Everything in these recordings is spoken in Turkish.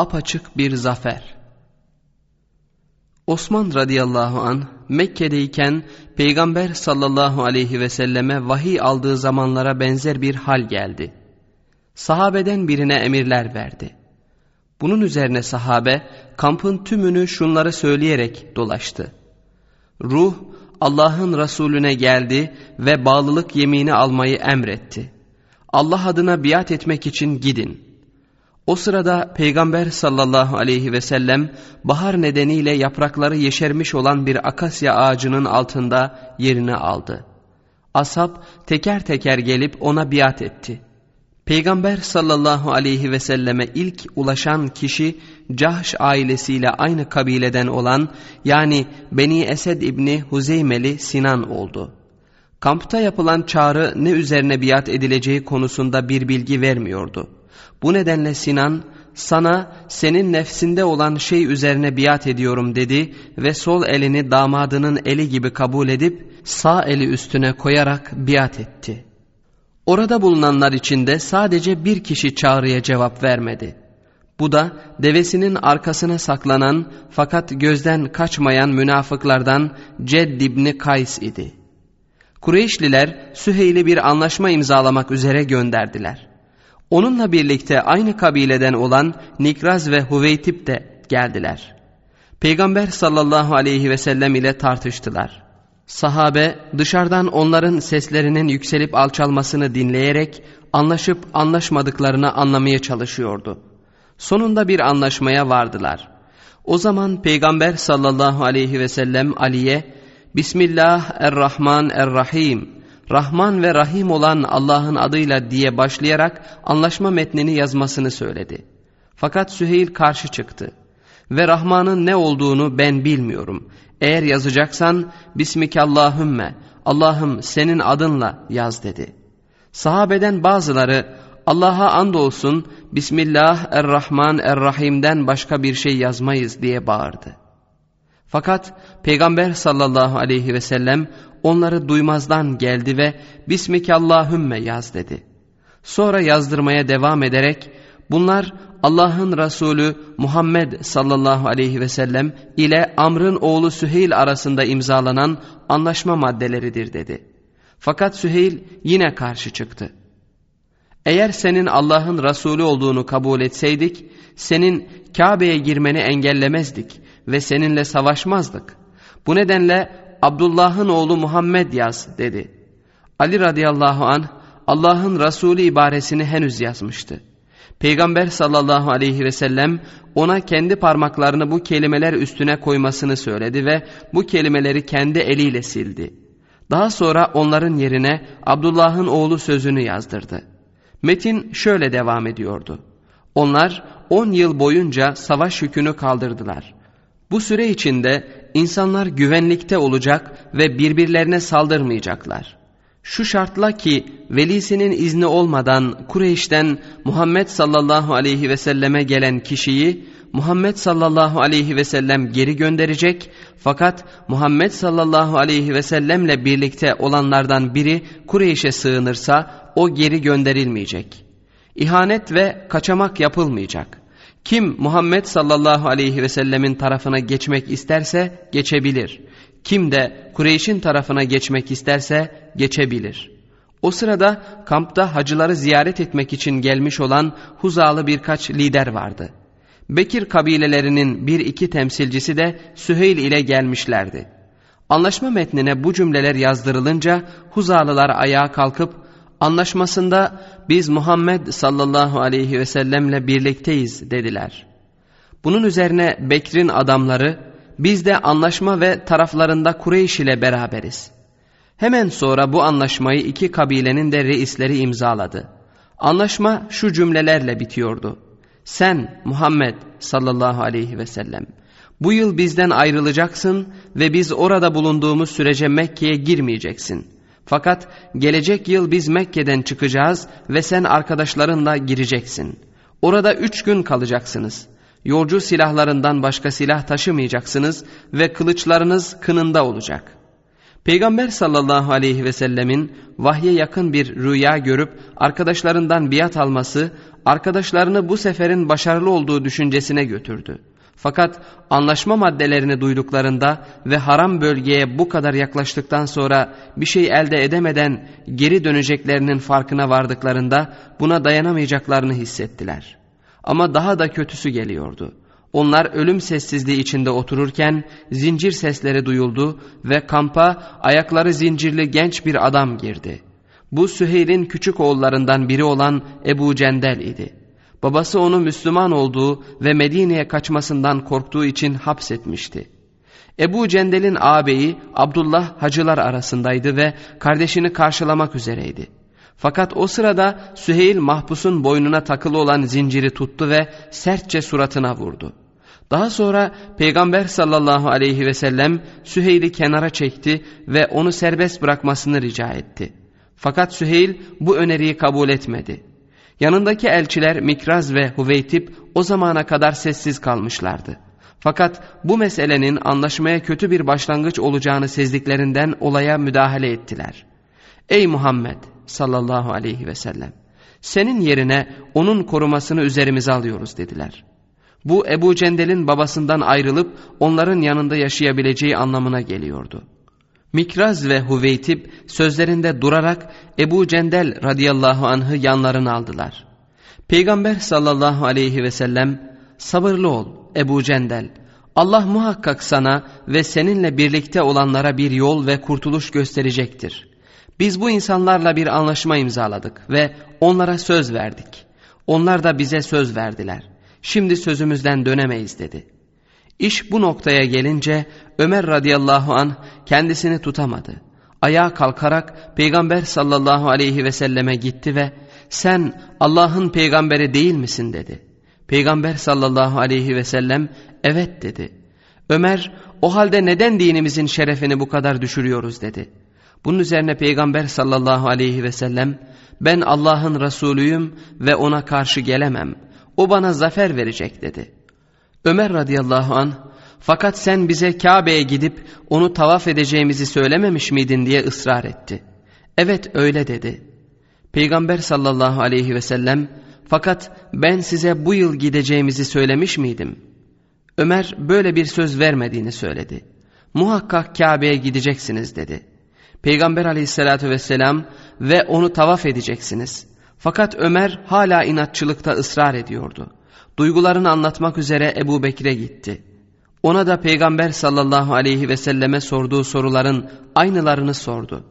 apaçık bir zafer. Osman radıyallahu an Mekke'deyken Peygamber sallallahu aleyhi ve selleme vahiy aldığı zamanlara benzer bir hal geldi. Sahabeden birine emirler verdi. Bunun üzerine sahabe kampın tümünü şunları söyleyerek dolaştı. Ruh Allah'ın Resulüne geldi ve bağlılık yemini almayı emretti. Allah adına biat etmek için gidin.'' O sırada Peygamber sallallahu aleyhi ve sellem bahar nedeniyle yaprakları yeşermiş olan bir akasya ağacının altında yerini aldı. Ashab teker teker gelip ona biat etti. Peygamber sallallahu aleyhi ve selleme ilk ulaşan kişi Cahş ailesiyle aynı kabileden olan yani Beni Esed İbni Huzeymeli Sinan oldu. Kampta yapılan çağrı ne üzerine biat edileceği konusunda bir bilgi vermiyordu. Bu nedenle Sinan sana senin nefsinde olan şey üzerine biat ediyorum dedi ve sol elini damadının eli gibi kabul edip sağ eli üstüne koyarak biat etti. Orada bulunanlar içinde sadece bir kişi çağrıya cevap vermedi. Bu da devesinin arkasına saklanan fakat gözden kaçmayan münafıklardan Cedd İbni Kays idi. Kureyşliler Süheyl'i bir anlaşma imzalamak üzere gönderdiler. Onunla birlikte aynı kabileden olan Nikraz ve Huveytip de geldiler. Peygamber sallallahu aleyhi ve sellem ile tartıştılar. Sahabe dışarıdan onların seslerinin yükselip alçalmasını dinleyerek anlaşıp anlaşmadıklarını anlamaya çalışıyordu. Sonunda bir anlaşmaya vardılar. O zaman Peygamber sallallahu aleyhi ve sellem Ali'ye Bismillah er-Rahman er-Rahim Rahman ve Rahim olan Allah'ın adıyla diye başlayarak anlaşma metnini yazmasını söyledi. Fakat Süheyl karşı çıktı. Ve Rahman'ın ne olduğunu ben bilmiyorum. Eğer yazacaksan Bismikallahümme Allah'ım senin adınla yaz dedi. Sahabeden bazıları Allah'a andolsun Bismillah er-Rahman er-Rahim'den başka bir şey yazmayız diye bağırdı. Fakat Peygamber sallallahu aleyhi ve sellem onları duymazdan geldi ve Bismikallahümme yaz dedi. Sonra yazdırmaya devam ederek bunlar Allah'ın Resulü Muhammed sallallahu aleyhi ve sellem ile Amr'ın oğlu Süheyl arasında imzalanan anlaşma maddeleridir dedi. Fakat Süheyl yine karşı çıktı. Eğer senin Allah'ın Resulü olduğunu kabul etseydik, senin Kabe'ye girmeni engellemezdik ve seninle savaşmazdık. Bu nedenle Abdullah'ın oğlu Muhammed yaz dedi. Ali radıyallahu an Allah'ın Resulü ibaresini henüz yazmıştı. Peygamber sallallahu aleyhi ve sellem ona kendi parmaklarını bu kelimeler üstüne koymasını söyledi ve bu kelimeleri kendi eliyle sildi. Daha sonra onların yerine Abdullah'ın oğlu sözünü yazdırdı. Metin şöyle devam ediyordu. Onlar on yıl boyunca savaş yükünü kaldırdılar. Bu süre içinde insanlar güvenlikte olacak ve birbirlerine saldırmayacaklar. Şu şartla ki velisinin izni olmadan Kureyş'ten Muhammed sallallahu aleyhi ve selleme gelen kişiyi Muhammed sallallahu aleyhi ve sellem geri gönderecek fakat Muhammed sallallahu aleyhi ve sellemle birlikte olanlardan biri Kureyş'e sığınırsa o geri gönderilmeyecek. İhanet ve kaçamak yapılmayacak. Kim Muhammed sallallahu aleyhi ve sellemin tarafına geçmek isterse geçebilir. Kim de Kureyş'in tarafına geçmek isterse geçebilir. O sırada kampta hacıları ziyaret etmek için gelmiş olan Huzalı birkaç lider vardı. Bekir kabilelerinin bir iki temsilcisi de Süheyl ile gelmişlerdi. Anlaşma metnine bu cümleler yazdırılınca Huzalılar ayağa kalkıp anlaşmasında biz Muhammed sallallahu aleyhi ve sellemle birlikteyiz dediler. Bunun üzerine Bekir'in adamları biz de anlaşma ve taraflarında Kureyş ile beraberiz. Hemen sonra bu anlaşmayı iki kabilenin de reisleri imzaladı. Anlaşma şu cümlelerle bitiyordu. Sen Muhammed sallallahu aleyhi ve sellem bu yıl bizden ayrılacaksın ve biz orada bulunduğumuz sürece Mekke'ye girmeyeceksin.'' Fakat gelecek yıl biz Mekke'den çıkacağız ve sen arkadaşlarınla gireceksin. Orada üç gün kalacaksınız. Yolcu silahlarından başka silah taşımayacaksınız ve kılıçlarınız kınında olacak. Peygamber sallallahu aleyhi ve sellemin vahye yakın bir rüya görüp arkadaşlarından biat alması arkadaşlarını bu seferin başarılı olduğu düşüncesine götürdü. Fakat anlaşma maddelerini duyduklarında ve haram bölgeye bu kadar yaklaştıktan sonra bir şey elde edemeden geri döneceklerinin farkına vardıklarında buna dayanamayacaklarını hissettiler. Ama daha da kötüsü geliyordu. Onlar ölüm sessizliği içinde otururken zincir sesleri duyuldu ve kampa ayakları zincirli genç bir adam girdi. Bu Süheyl'in küçük oğullarından biri olan Ebu Cendel idi. Babası onu Müslüman olduğu ve Medine'ye kaçmasından korktuğu için hapsetmişti. Ebu Cendel'in ağabeyi Abdullah hacılar arasındaydı ve kardeşini karşılamak üzereydi. Fakat o sırada Süheyl mahpusun boynuna takılı olan zinciri tuttu ve sertçe suratına vurdu. Daha sonra Peygamber sallallahu aleyhi ve sellem Süheyl'i kenara çekti ve onu serbest bırakmasını rica etti. Fakat Süheyl bu öneriyi kabul etmedi. Yanındaki elçiler Mikraz ve Huveytip o zamana kadar sessiz kalmışlardı. Fakat bu meselenin anlaşmaya kötü bir başlangıç olacağını sezdiklerinden olaya müdahale ettiler. Ey Muhammed sallallahu aleyhi ve sellem senin yerine onun korumasını üzerimize alıyoruz dediler. Bu Ebu Cendel'in babasından ayrılıp onların yanında yaşayabileceği anlamına geliyordu. Mikraz ve Huveytip sözlerinde durarak Ebu Cendel radıyallahu anh'ı yanlarına aldılar. Peygamber sallallahu aleyhi ve sellem sabırlı ol Ebu Cendel. Allah muhakkak sana ve seninle birlikte olanlara bir yol ve kurtuluş gösterecektir. Biz bu insanlarla bir anlaşma imzaladık ve onlara söz verdik. Onlar da bize söz verdiler. Şimdi sözümüzden dönemeyiz dedi.'' İş bu noktaya gelince Ömer radıyallahu an kendisini tutamadı. Ayağa kalkarak Peygamber sallallahu aleyhi ve selleme gitti ve sen Allah'ın peygamberi değil misin dedi. Peygamber sallallahu aleyhi ve sellem evet dedi. Ömer o halde neden dinimizin şerefini bu kadar düşürüyoruz dedi. Bunun üzerine Peygamber sallallahu aleyhi ve sellem ben Allah'ın Resulüyüm ve ona karşı gelemem. O bana zafer verecek dedi.'' Ömer radıyallahu an fakat sen bize Kabe'ye gidip onu tavaf edeceğimizi söylememiş miydin diye ısrar etti. Evet öyle dedi. Peygamber sallallahu aleyhi ve sellem fakat ben size bu yıl gideceğimizi söylemiş miydim? Ömer böyle bir söz vermediğini söyledi. Muhakkak Kabe'ye gideceksiniz dedi. Peygamber aleyhissalatü vesselam ve onu tavaf edeceksiniz. Fakat Ömer hala inatçılıkta ısrar ediyordu duygularını anlatmak üzere Ebu Bekir'e gitti. Ona da Peygamber sallallahu aleyhi ve selleme sorduğu soruların aynılarını sordu.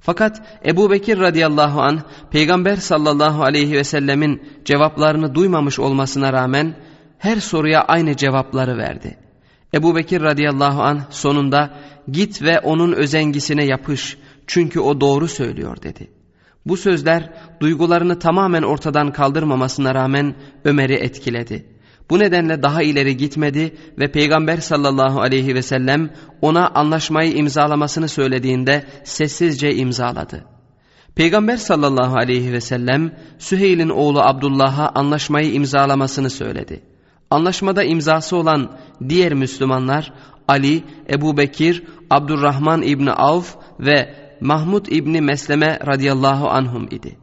Fakat Ebu Bekir radıyallahu an Peygamber sallallahu aleyhi ve sellemin cevaplarını duymamış olmasına rağmen her soruya aynı cevapları verdi. Ebu Bekir radıyallahu an sonunda git ve onun özengisine yapış çünkü o doğru söylüyor dedi.'' Bu sözler duygularını tamamen ortadan kaldırmamasına rağmen Ömer'i etkiledi. Bu nedenle daha ileri gitmedi ve Peygamber sallallahu aleyhi ve sellem ona anlaşmayı imzalamasını söylediğinde sessizce imzaladı. Peygamber sallallahu aleyhi ve sellem Süheyl'in oğlu Abdullah'a anlaşmayı imzalamasını söyledi. Anlaşmada imzası olan diğer Müslümanlar Ali, Ebu Bekir, Abdurrahman İbni Avf ve Mahmud İbni Mesleme radıyallahu anhum idi.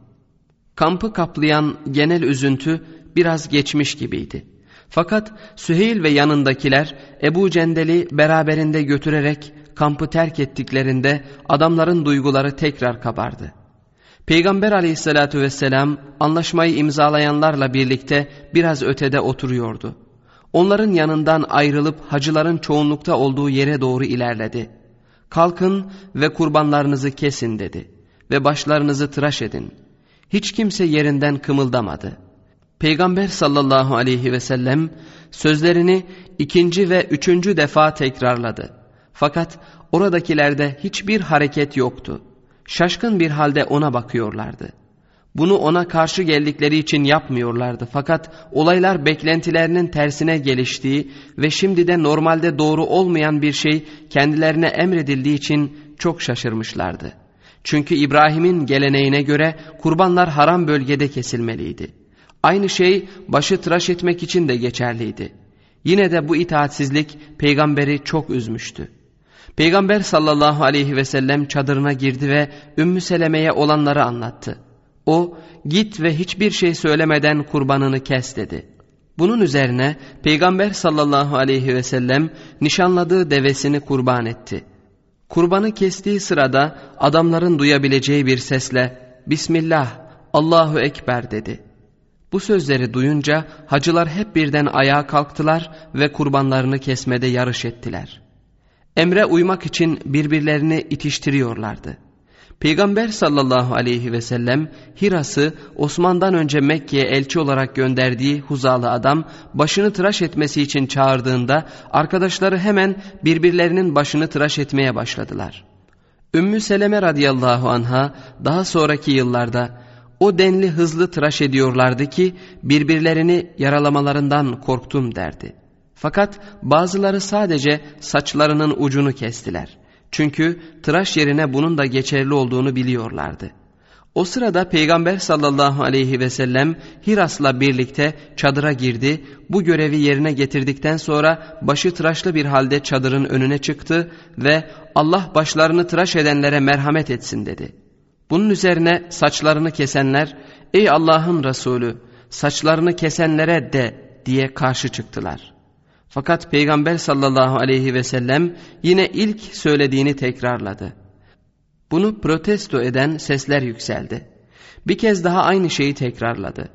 Kampı kaplayan genel üzüntü biraz geçmiş gibiydi. Fakat Süheyl ve yanındakiler Ebu Cendel'i beraberinde götürerek kampı terk ettiklerinde adamların duyguları tekrar kabardı. Peygamber aleyhissalatü vesselam anlaşmayı imzalayanlarla birlikte biraz ötede oturuyordu. Onların yanından ayrılıp hacıların çoğunlukta olduğu yere doğru ilerledi. Kalkın ve kurbanlarınızı kesin dedi ve başlarınızı tıraş edin. Hiç kimse yerinden kımıldamadı. Peygamber sallallahu aleyhi ve sellem sözlerini ikinci ve üçüncü defa tekrarladı. Fakat oradakilerde hiçbir hareket yoktu. Şaşkın bir halde ona bakıyorlardı. Bunu ona karşı geldikleri için yapmıyorlardı fakat olaylar beklentilerinin tersine geliştiği ve şimdi de normalde doğru olmayan bir şey kendilerine emredildiği için çok şaşırmışlardı. Çünkü İbrahim'in geleneğine göre kurbanlar haram bölgede kesilmeliydi. Aynı şey başı tıraş etmek için de geçerliydi. Yine de bu itaatsizlik peygamberi çok üzmüştü. Peygamber sallallahu aleyhi ve sellem çadırına girdi ve Ümmü Seleme'ye olanları anlattı. O git ve hiçbir şey söylemeden kurbanını kes dedi. Bunun üzerine Peygamber sallallahu aleyhi ve sellem nişanladığı devesini kurban etti. Kurbanı kestiği sırada adamların duyabileceği bir sesle Bismillah, Allahu Ekber dedi. Bu sözleri duyunca hacılar hep birden ayağa kalktılar ve kurbanlarını kesmede yarış ettiler. Emre uymak için birbirlerini itiştiriyorlardı. Peygamber sallallahu aleyhi ve sellem Hiras'ı Osman'dan önce Mekke'ye elçi olarak gönderdiği Huzalı adam başını tıraş etmesi için çağırdığında arkadaşları hemen birbirlerinin başını tıraş etmeye başladılar. Ümmü Seleme radıyallahu anha daha sonraki yıllarda o denli hızlı tıraş ediyorlardı ki birbirlerini yaralamalarından korktum derdi. Fakat bazıları sadece saçlarının ucunu kestiler. Çünkü tıraş yerine bunun da geçerli olduğunu biliyorlardı. O sırada Peygamber sallallahu aleyhi ve sellem Hiras'la birlikte çadıra girdi. Bu görevi yerine getirdikten sonra başı tıraşlı bir halde çadırın önüne çıktı ve Allah başlarını tıraş edenlere merhamet etsin dedi. Bunun üzerine saçlarını kesenler ey Allah'ın Resulü saçlarını kesenlere de diye karşı çıktılar. Fakat Peygamber sallallahu aleyhi ve sellem yine ilk söylediğini tekrarladı. Bunu protesto eden sesler yükseldi. Bir kez daha aynı şeyi tekrarladı.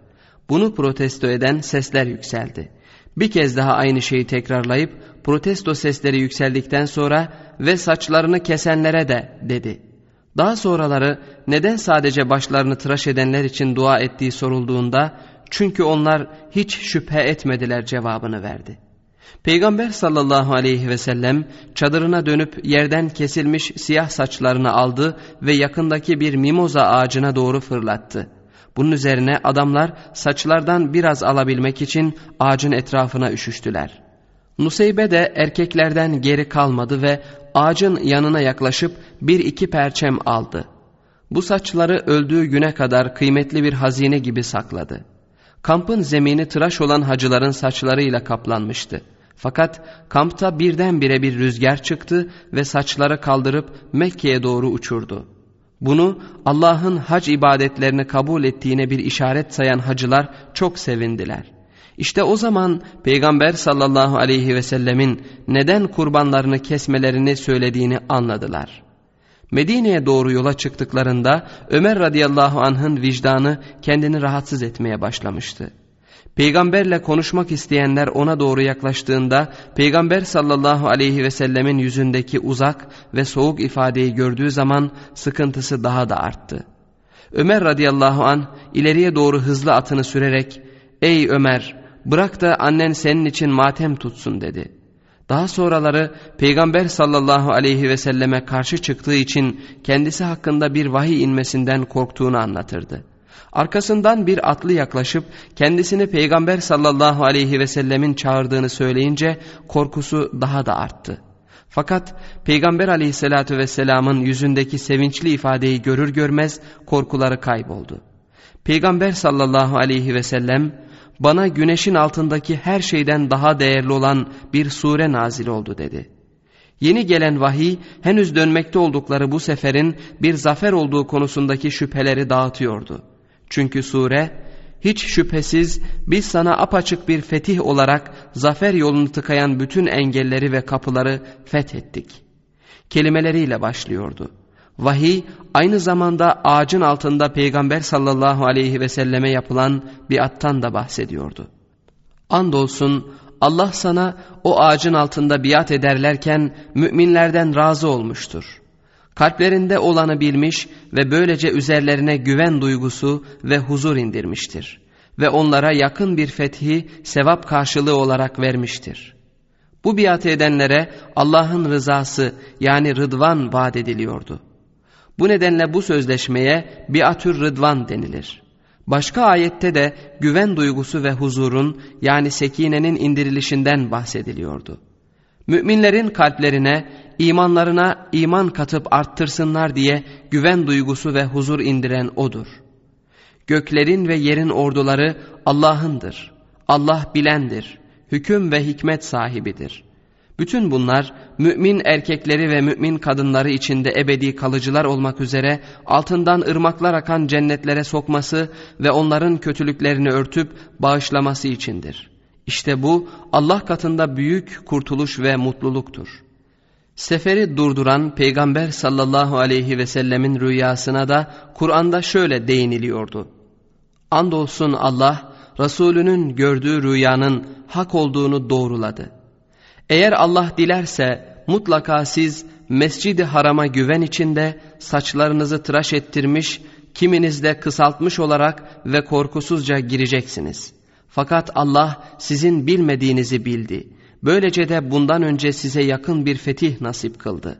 Bunu protesto eden sesler yükseldi. Bir kez daha aynı şeyi tekrarlayıp protesto sesleri yükseldikten sonra ve saçlarını kesenlere de dedi. Daha sonraları neden sadece başlarını tıraş edenler için dua ettiği sorulduğunda çünkü onlar hiç şüphe etmediler cevabını verdi. Peygamber sallallahu aleyhi ve sellem çadırına dönüp yerden kesilmiş siyah saçlarını aldı ve yakındaki bir mimoza ağacına doğru fırlattı. Bunun üzerine adamlar saçlardan biraz alabilmek için ağacın etrafına üşüştüler. Nuseybe de erkeklerden geri kalmadı ve ağacın yanına yaklaşıp bir iki perçem aldı. Bu saçları öldüğü güne kadar kıymetli bir hazine gibi sakladı. Kampın zemini tıraş olan hacıların saçlarıyla kaplanmıştı. Fakat kampta birdenbire bir rüzgar çıktı ve saçları kaldırıp Mekke'ye doğru uçurdu. Bunu Allah'ın hac ibadetlerini kabul ettiğine bir işaret sayan hacılar çok sevindiler. İşte o zaman Peygamber sallallahu aleyhi ve sellemin neden kurbanlarını kesmelerini söylediğini anladılar. Medine'ye doğru yola çıktıklarında Ömer radıyallahu anh'ın vicdanı kendini rahatsız etmeye başlamıştı. Peygamberle konuşmak isteyenler ona doğru yaklaştığında Peygamber sallallahu aleyhi ve sellemin yüzündeki uzak ve soğuk ifadeyi gördüğü zaman sıkıntısı daha da arttı. Ömer radıyallahu an ileriye doğru hızlı atını sürerek ''Ey Ömer bırak da annen senin için matem tutsun.'' dedi. Daha sonraları Peygamber sallallahu aleyhi ve selleme karşı çıktığı için kendisi hakkında bir vahiy inmesinden korktuğunu anlatırdı. Arkasından bir atlı yaklaşıp kendisini Peygamber sallallahu aleyhi ve sellemin çağırdığını söyleyince korkusu daha da arttı. Fakat Peygamber aleyhissalatü vesselamın yüzündeki sevinçli ifadeyi görür görmez korkuları kayboldu. Peygamber sallallahu aleyhi ve sellem bana güneşin altındaki her şeyden daha değerli olan bir sure nazil oldu dedi. Yeni gelen vahiy henüz dönmekte oldukları bu seferin bir zafer olduğu konusundaki şüpheleri dağıtıyordu. Çünkü sure hiç şüphesiz biz sana apaçık bir fetih olarak zafer yolunu tıkayan bütün engelleri ve kapıları fethettik. Kelimeleriyle başlıyordu. Vahiy aynı zamanda ağacın altında Peygamber sallallahu aleyhi ve selleme yapılan bir attan da bahsediyordu. Andolsun Allah sana o ağacın altında biat ederlerken müminlerden razı olmuştur. Kalplerinde olanı bilmiş ve böylece üzerlerine güven duygusu ve huzur indirmiştir. Ve onlara yakın bir fethi sevap karşılığı olarak vermiştir. Bu biat edenlere Allah'ın rızası yani rıdvan vaat ediliyordu. Bu nedenle bu sözleşmeye biatür rıdvan denilir. Başka ayette de güven duygusu ve huzurun yani sekinenin indirilişinden bahsediliyordu. Müminlerin kalplerine, imanlarına iman katıp arttırsınlar diye güven duygusu ve huzur indiren O'dur. Göklerin ve yerin orduları Allah'ındır. Allah bilendir, hüküm ve hikmet sahibidir. Bütün bunlar mümin erkekleri ve mümin kadınları içinde ebedi kalıcılar olmak üzere altından ırmaklar akan cennetlere sokması ve onların kötülüklerini örtüp bağışlaması içindir. İşte bu Allah katında büyük kurtuluş ve mutluluktur. Seferi durduran Peygamber sallallahu aleyhi ve sellemin rüyasına da Kur'an'da şöyle değiniliyordu. Andolsun Allah Resulünün gördüğü rüyanın hak olduğunu doğruladı. Eğer Allah dilerse mutlaka siz mescidi harama güven içinde saçlarınızı tıraş ettirmiş, kiminiz de kısaltmış olarak ve korkusuzca gireceksiniz. Fakat Allah sizin bilmediğinizi bildi. Böylece de bundan önce size yakın bir fetih nasip kıldı.